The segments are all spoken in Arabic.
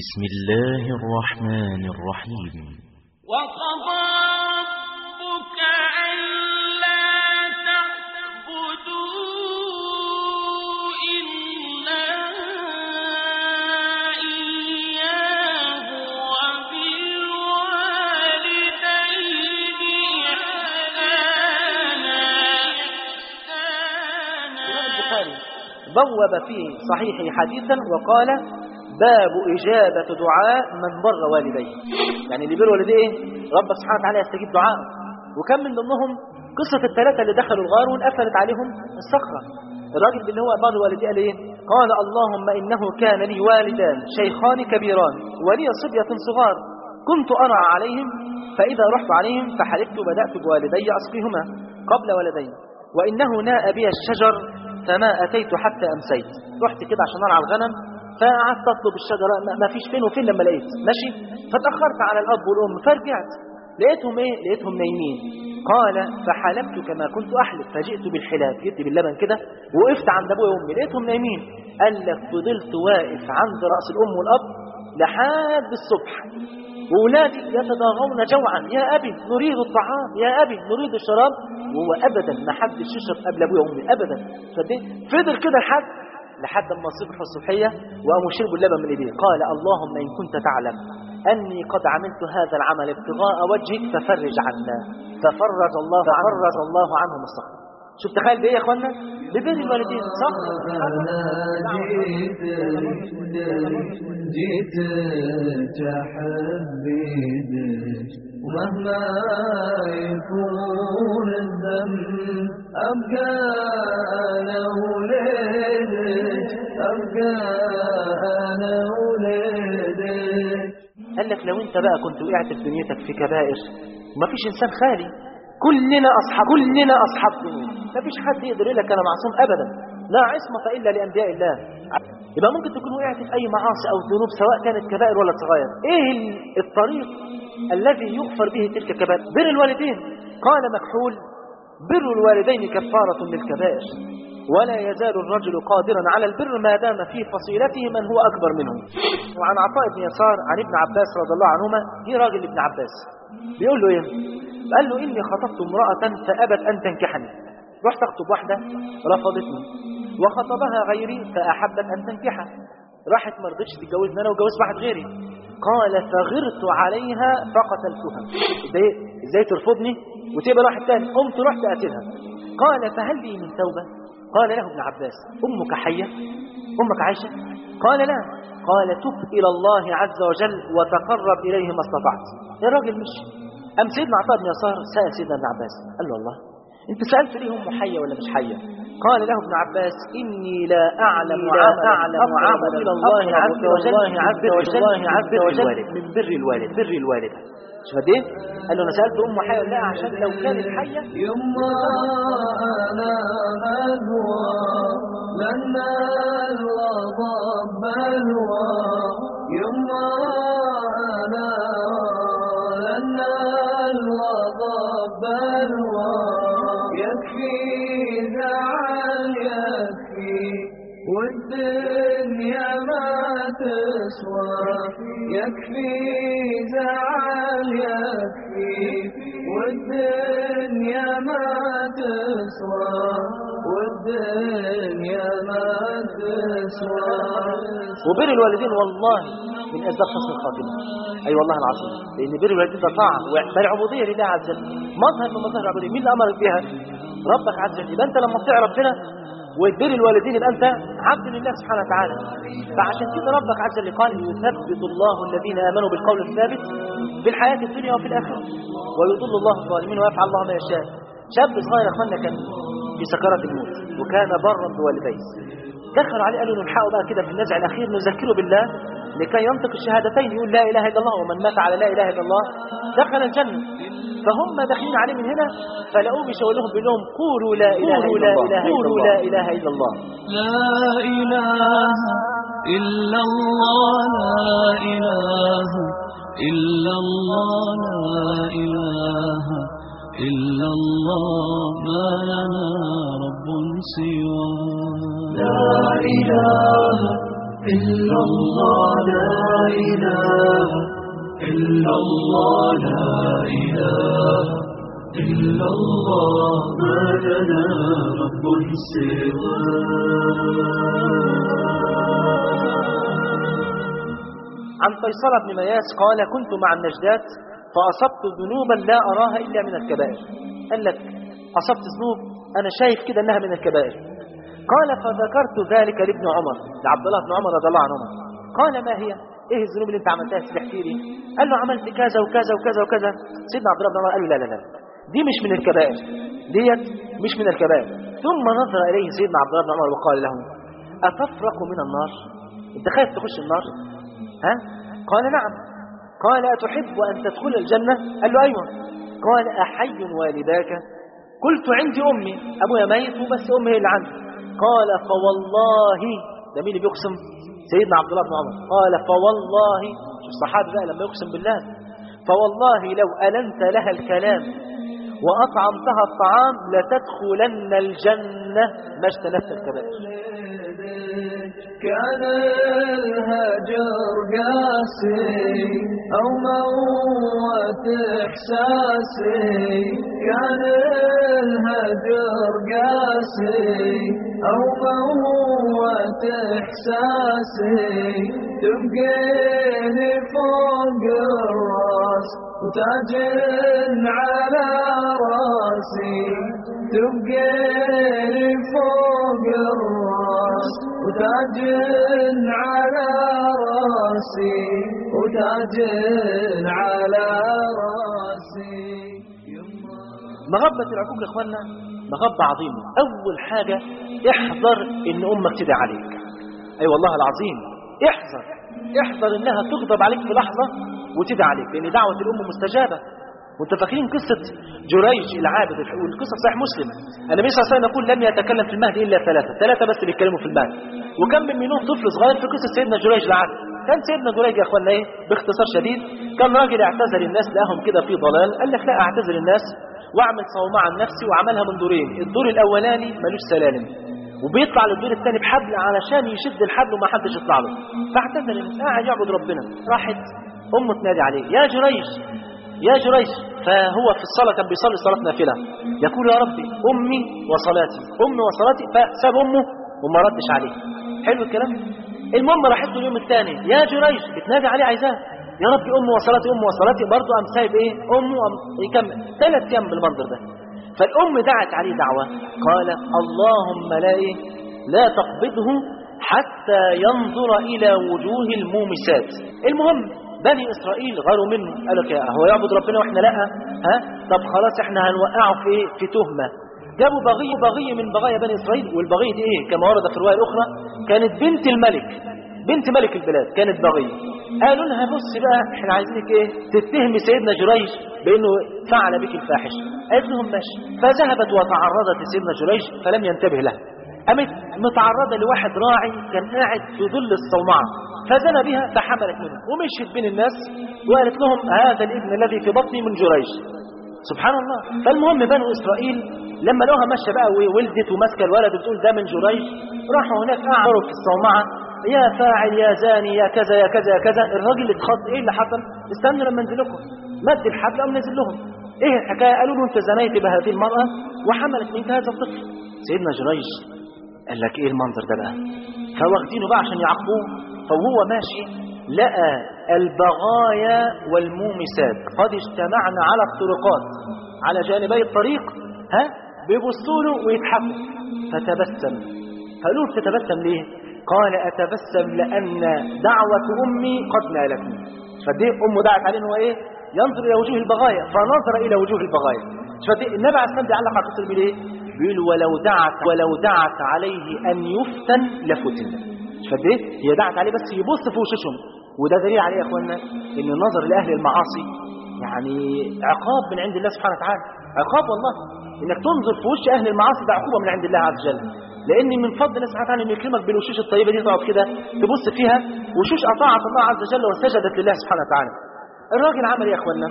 بسم الله الرحمن الرحيم. وقضى ربك ألا تعبدوا إلا إياه وبالوالدين إحسانا. البخاري بوب في صحيحه حديثا وقال باب إجابة دعاء من بر والديه. يعني اللي بر والديه إيه؟ رب سبحانه وتعالى يستجيب دعاء وكم من ضمنهم قصة الثلاثة اللي دخلوا الغار وانقفلت عليهم الصخرة. الراجل اللي هو بر والديه قال إيه؟ قال اللهم إنه كان لي والدان شيخان كبيران ولي صبية صغار. كنت أرى عليهم فإذا رحت عليهم فحلفت بدأت بوالدي أصفيهما قبل ولدي وإنه ناء بي الشجر فما أتيت حتى أمسيت. رحت كده عشان أرعى الغنم فقعدت أطلب الشجرة. ما- فيش فين وفين لما لقيت. ماشي؟ فتأخرت على الأب والأم فرجعت. لقيتهم إيه؟ لقيتهم نايمين. قال فحلبت كما كنت أحلب. فجئت بالحلاب جبت باللبن كده وقفت عند أبويا وأمي. لقيتهم نايمين. قال لك فضلت واقف عند رأس الأم والأب لحد الصبح. وولادي يتضاغون جوعا. يا أبي نريد الطعام. يا أبي نريد الشراب. وهو أبدا ما حدش يشرب قبل أبويا وأمي أبدا. فضل كده لحد لحد ما صبحوا الصبحية وقاموا شربوا اللبن من إيديه قال اللهم إن كنت تعلم أني قد عملت هذا العمل ابتغاء وجهك ففرج عنا ففرج الله ففرج الله عنهم الصخر شوف تخيل بإيه يا إخوانا ببر الوالدين صح؟ جيت تحبيدك ومهما يكون الدم أبقى وليدك أبقى أنا قال لك لو انت بقى كنت وقعت في دنيتك في كبائر ومفيش انسان خالي. كلنا أصحاب كلنا أصحاب ذنوب مفيش حد يقدر يقول لك أنا معصوم ابدا. لا عصمة إلا لأنبياء الله. يبقى ممكن تكون وقعت في أي معاصي أو ذنوب سواء كانت كبائر ولا صغائر ال- الطريق الذي يغفر به تلك الكبائر؟ بر الوالدين. قال مكحول بر الوالدين كفارة للكبائر. ولا يزال الرجل قادرا على البر ما دام في فصيلته من هو أكبر منه. وعن عطاء بن يسار عن ابن عباس رضي الله عنهما جه راجل ابن عباس بيقول له إيه؟ قال له إني خطبت امرأة فأبت أن تنكحني. رحت أخطب واحدة رفضتني. وخطبها غيري فأحبت أن تنكحه راحت ما رضتش تتجوزني أنا وجوزت واحد غيري. قال فغرت عليها فقتلتها. إزاي؟ إزاي ترفضني وتبقى واحد تاني؟ قمت رحت قاتلها قال فهل لي من توبة؟ قال له ابن عباس أمك حية؟ أمك عايشة؟ قال لا. قال تب إلى الله عز وجل وتقرب إليه ما استطعت. يا راجل مش أم سيدنا عطاء بن يسار سأل سيدنا ابن عباس قال له الله. أنت سألت ليه أم حية ولا مش حية؟ قال له ابن عباس إني لا أعلم عملا أعلم أقرب عملا إلى الله عز وجل عز وجل من عز وجل الوالد. من بر الوالد. بر الوالد شوف قد إيه؟ قال له أنا سألت أم حية لا عشان لو كانت حية. يما أنا مدوى لنا الغضب بلوى يما أنا لنا الغضب بلوى يكفي زعل يكفي. والدنيا ما تسوى. يكفي زعل يكفي. والدنيا ما تسوى. والدنيا وبر الوالدين والله من أسباب حسن الخاتمه أي أيوة والله العظيم. لأن بر الوالدين ده طاعة بل عبودية لله عز وجل. مظهر من مظاهر العبودية. مين اللي امرك بها ربك عز وجل. يبقى أنت لما تطيع ربنا وتبر الوالدين يبقى أنت عبد لله سبحانه وتعالى. فعشان كده ربك عز وجل قال يثبت الله الذين آمنوا بالقول الثابت في الحياة الدنيا وفي الآخرة. ويضل الله الظالمين ويفعل الله ما يشاء. شاب صغير يا اخوانا كان في سكرات الموت وكان برا بوالديه. دخلوا عليه قالوا نلحقه بقى كده في النزع الأخير نذكره بالله لكي ينطق الشهادتين يقول لا إله إلا الله ومن مات على لا إله إلا الله دخل الجنة. فهم داخلين عليه من هنا فلقوه بيشاور لهم بيقول لهم قولوا لا إله إلا الله. قولوا لا إله إلا الله. لا إله إلا الله لا إله إلا الله لا إله إلا الله ما لنا رب سوى لا إله إلا الله لا إله إلا الله لا إله إلا الله ما لنا رب سواه عن فيصل بن مياس قال كنت مع النجدات فأصبت ذنوبا لا أراها إلا من الكبائر. قال لك أصبت ذنوب أنا شايف كده أنها من الكبائر. قال فذكرت ذلك لابن عمر لعبد الله بن عمر رضي الله عنهما. قال ما هي؟ إيه الذنوب اللي أنت عملتها؟ تحكي لي. قال له عملت كذا وكذا وكذا وكذا. سيدنا عبد الله بن عمر قال له لا لا لا. دي مش من الكبائر. ديت مش من الكبائر. ثم نظر إليه سيدنا عبد الله بن عمر وقال له أتفرق من النار؟ أنت خايف تخش النار؟ ها؟ قال نعم. قال أتحب أن تدخل الجنة؟ قال له أيوة. قال أحي والداك؟ قلت عندي أمي. أبويا ميت وبس أمي هي اللي عندي. قال فوالله. ده مين اللي بيقسم؟ سيدنا عبد الله بن عمر. قال فوالله. الصحابي بقى لما يقسم بالله. فوالله لو ألنت لها الكلام وأطعمتها الطعام لتدخلن الجنة. ما اجتنبت الكبائر. كان الهجر قاسي أو موت إحساسي. كان الهجر قاسي أو موت إحساسي. تبقيني فوق وتاج على راسي تبقيني فوق الراس. وتاج على راسي وتاج على راسي. مغبة العقوق يا اخوانا مغبة عظيمة. أول حاجة احذر إن أمك تدعي عليك. أي أيوة والله العظيم احذر. احذر إنها تغضب عليك في لحظة وتدعي عليك لأن دعوة الأم مستجابة. وانت فاكرين قصة جريج العابد والقصة صحيح مسلم. النبي صلى الله عليه وسلم يقول لم يتكلم في المهد إلا ثلاثة ثلاثة بس اللي يتكلموا في المهد. وكم من منهم طفل صغير في قصة سيدنا جريج العابد. كان سيدنا جريج يا أخوانا إيه؟ باختصار شديد كان راجل اعتذر الناس لقاهم كده في ضلال قال لك لا أعتذر الناس وأعمل صومعة عن نفسي وعملها من دورين. الدور الأولاني ملوش سلالم. وبيطلع للدور الثاني بحبل علشان يشد الحبل وما حدش يطلع له. فاعتذر الناس قاعد يعبد ربنا. راحت أمه تنادي عليه يا جريج يا جريج فهو في الصلاة كان بيصلي صلاة نافلة. يقول يا ربي أمي وصلاتي أمي وصلاتي. فساب أمه وما ردش عليه. حلو الكلام؟ المهم راحت له اليوم الثاني. يا جريج بتنادي عليه عايزاه. يا ربي أمي وصلاتي أمي وصلاتي. برضه قام سايب إيه؟ أمه يكمل. ثلاث أيام بالمنظر ده. فالأم دعت عليه دعوة. قالت اللهم لا إيه لا تقبضه حتى ينظر إلى وجوه المومسات. المهم بني إسرائيل غاروا منه. قالوا لك هو يعبد ربنا وإحنا لأ؟ ها؟ طب خلاص إحنا هنوقعه في إيه؟ في تهمة. جابوا بغي بغي من بغايا بني إسرائيل. والبغي دي إيه؟ كما ورد في الرواية الأخرى كانت بنت الملك. بنت ملك البلاد كانت بغي قالوا لها بص بقى إحنا عايزينك إيه؟ تتهمي سيدنا جريج بإنه فعل بك الفاحش قالت لهم ماشي. فذهبت وتعرضت لسيدنا جريج فلم ينتبه لها. قامت متعرضة لواحد راعي كان قاعد في ظل الصومعة. فزنى بها فحملت منه ومشيت بين الناس وقالت لهم هذا الابن الذي في بطني من جريج سبحان الله. فالمهم بنو إسرائيل لما لقوها ماشية بقى وولدت وماسكة الولد وبتقول ده من جريج راحوا هناك قعدوا في الصومعة. يا فاعل يا زاني يا كذا يا كذا يا كذا. الراجل اتخض إيه اللي حصل؟ استنوا لما انزل لكم. مد الحبل قام نزل لهم. إيه الحكاية؟ قالوا له أنت زنيت بهذه المرأة وحملت منك هذا الطفل. سيدنا جريج قال لك إيه المنظر ده بقى؟ فواخدينه بقى عشان يعاقبوه فهو ماشي لقى البغايا والمومسات. قد اجتمعن على الطرقات. على جانبي الطريق ها؟ بيبصوا له ويضحكوا. فتبسم. قالوا له تتبسم ليه؟ قال أتبسم لأن دعوة أمي قد نالتني. فدي أمه دعت عليه هو إيه؟ ينظر إلى وجوه البغايا. فنظر إلى وجوه البغايا. فدي النبي عليه والسلام علق على قصة بيقول إيه؟ بيقول ولو دعت ولو دعت عليه أن يفتن لفتن. فدي هي دعت عليه بس يبص في وشوشهم. وده دليل عليه يا اخوانا إن النظر لأهل المعاصي يعني عقاب من عند الله سبحانه وتعالى. عقاب والله. إنك تنظر في وش أهل المعاصي ده عقوبه من عند الله عز وجل. لأن من فضل الله سبحانه وتعالى انه يكرمك بالوشوش الطيبة دي تقعد كده تبص فيها وشوش اطاعت الله عز وجل وسجدت لله سبحانه وتعالى. الراجل عمل إيه يا اخوانا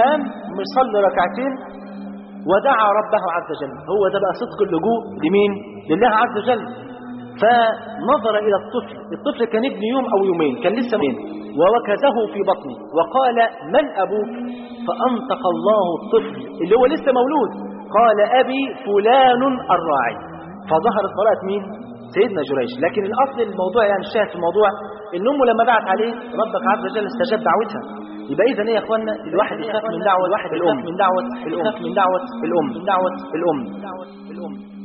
قام مصلي ركعتين ودعا ربه عز وجل. هو ده بقى صدق اللجوء لمين؟ لله عز وجل. فنظر إلى الطفل. الطفل كان ابن يوم أو يومين كان لسه يومين ووكزه في بطنه. وقال من أبوك؟ فأنطق الله الطفل اللي هو لسه مولود. قال أبي فلان الراعي. فظهرت براءة مين سيدنا جريج لكن الأصل الموضوع يعني الشاهد في الموضوع إن أمه لما دعت عليه ربك عز وجل استجاب دعوتها يبقى إذا إيه يا إخوانا الواحد يخاف من دعوة الواحد الأم من دعوة الأم من دعوة الأم من دعوة الأم